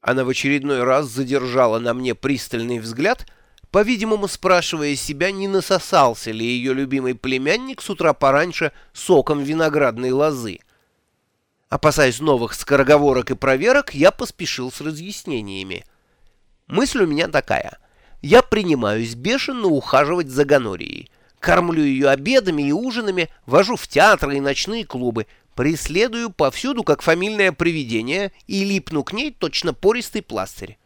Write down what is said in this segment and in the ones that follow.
Она в очередной раз задержала на мне пристальный взгляд, по-видимому, спрашивая себя, не насосался ли ее любимый племянник с утра пораньше соком виноградной лозы. Опасаясь новых скороговорок и проверок, я поспешил с разъяснениями. Мысль у меня такая. Я принимаюсь бешено ухаживать за Ганорией. Кормлю ее обедами и ужинами, вожу в театры и ночные клубы, преследую повсюду, как фамильное привидение, и липну к ней точно пористый пластырь.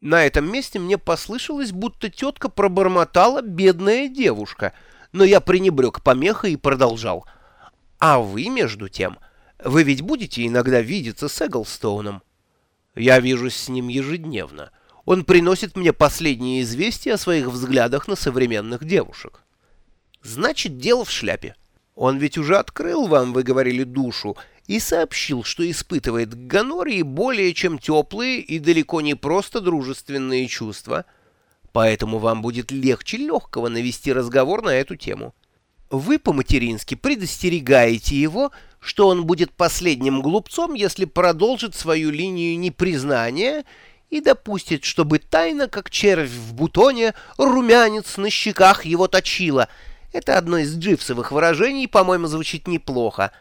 На этом месте мне послышалось, будто тетка пробормотала «бедная девушка», но я пренебрег помехой и продолжал. «А вы, между тем, вы ведь будете иногда видеться с Эглстоуном?» «Я вижусь с ним ежедневно. Он приносит мне последние известия о своих взглядах на современных девушек». «Значит, дело в шляпе». Он ведь уже открыл вам, вы говорили, душу, и сообщил, что испытывает к Ганории более чем теплые и далеко не просто дружественные чувства, поэтому вам будет легче легкого навести разговор на эту тему. Вы по-матерински предостерегаете его, что он будет последним глупцом, если продолжит свою линию непризнания и допустит, чтобы тайно, как червь в бутоне, румянец на щеках его точила — это одно из дживсовых выражений, по-моему, звучит неплохо.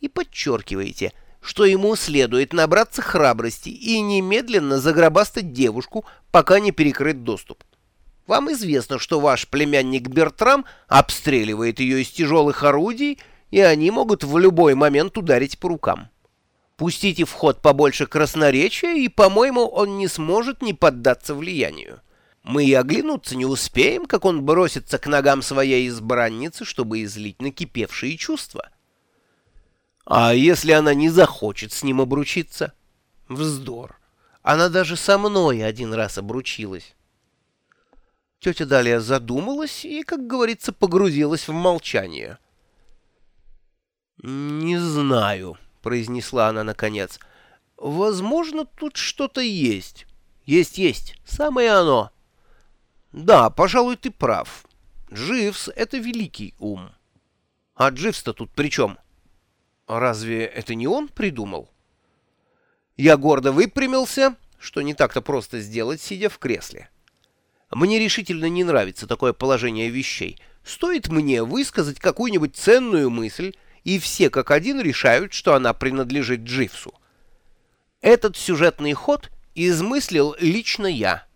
И подчеркиваете, что ему следует набраться храбрости и немедленно загробастать девушку, пока не перекрыт доступ. Вам известно, что ваш племянник Бертрам обстреливает ее из тяжелых орудий, и они могут в любой момент ударить по рукам. Пустите в ход побольше красноречия, и, по-моему, он не сможет не поддаться влиянию. Мы и оглянуться не успеем, как он бросится к ногам своей избранницы, чтобы излить накипевшие чувства. А если она не захочет с ним обручиться? Вздор. Она даже со мной один раз обручилась. Тетя Далия задумалась и, как говорится, погрузилась в молчание. «Не знаю», — произнесла она наконец. «Возможно, тут что-то есть. Есть-есть, самое оно». Да, пожалуй, ты прав. Дживс — это великий ум. А Дживс-то тут при чем? Разве это не он придумал? Я гордо выпрямился, что не так-то просто сделать, сидя в кресле. Мне решительно не нравится такое положение вещей. Стоит мне высказать какую-нибудь ценную мысль, и все как один решают, что она принадлежит Дживсу. Этот сюжетный ход измыслил лично я.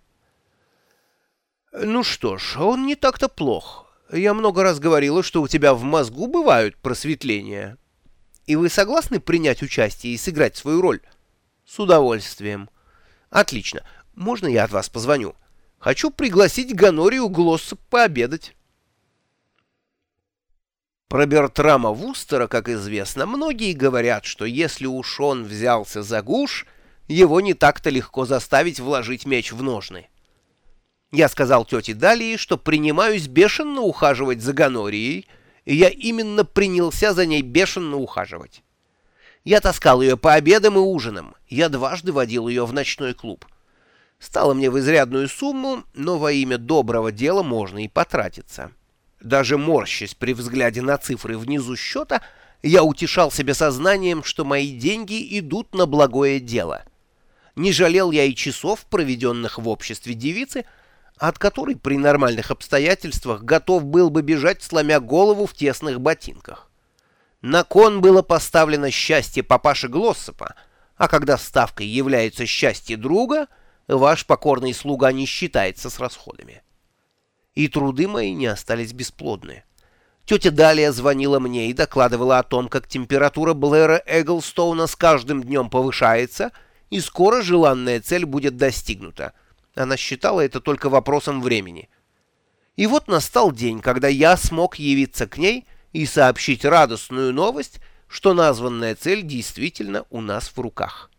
«Ну что ж, он не так-то плох. Я много раз говорила, что у тебя в мозгу бывают просветления. И вы согласны принять участие и сыграть свою роль?» «С удовольствием». «Отлично. Можно я от вас позвоню? Хочу пригласить Ганорию Глоссоп пообедать». Про Бертрама Вустера, как известно, многие говорят, что если уж он взялся за гуш, его не так-то легко заставить вложить меч в ножны. Я сказал тете Далии, что принимаюсь бешено ухаживать за Ганорией, и я именно принялся за ней бешено ухаживать. Я таскал ее по обедам и ужинам, я дважды водил ее в ночной клуб. Стало мне в изрядную сумму, но во имя доброго дела можно и потратиться. Даже морщась при взгляде на цифры внизу счета, я утешал себя сознанием, что мои деньги идут на благое дело. Не жалел я и часов, проведенных в обществе девицы, от которой при нормальных обстоятельствах готов был бы бежать, сломя голову в тесных ботинках. На кон было поставлено счастье папаши Глоссопа, а когда ставкой является счастье друга, ваш покорный слуга не считается с расходами. И труды мои не остались бесплодны. Тетя Далия звонила мне и докладывала о том, как температура Блэра Эглстоуна с каждым днем повышается, и скоро желанная цель будет достигнута — она считала это только вопросом времени. И вот настал день, когда я смог явиться к ней и сообщить радостную новость, что названная цель действительно у нас в руках.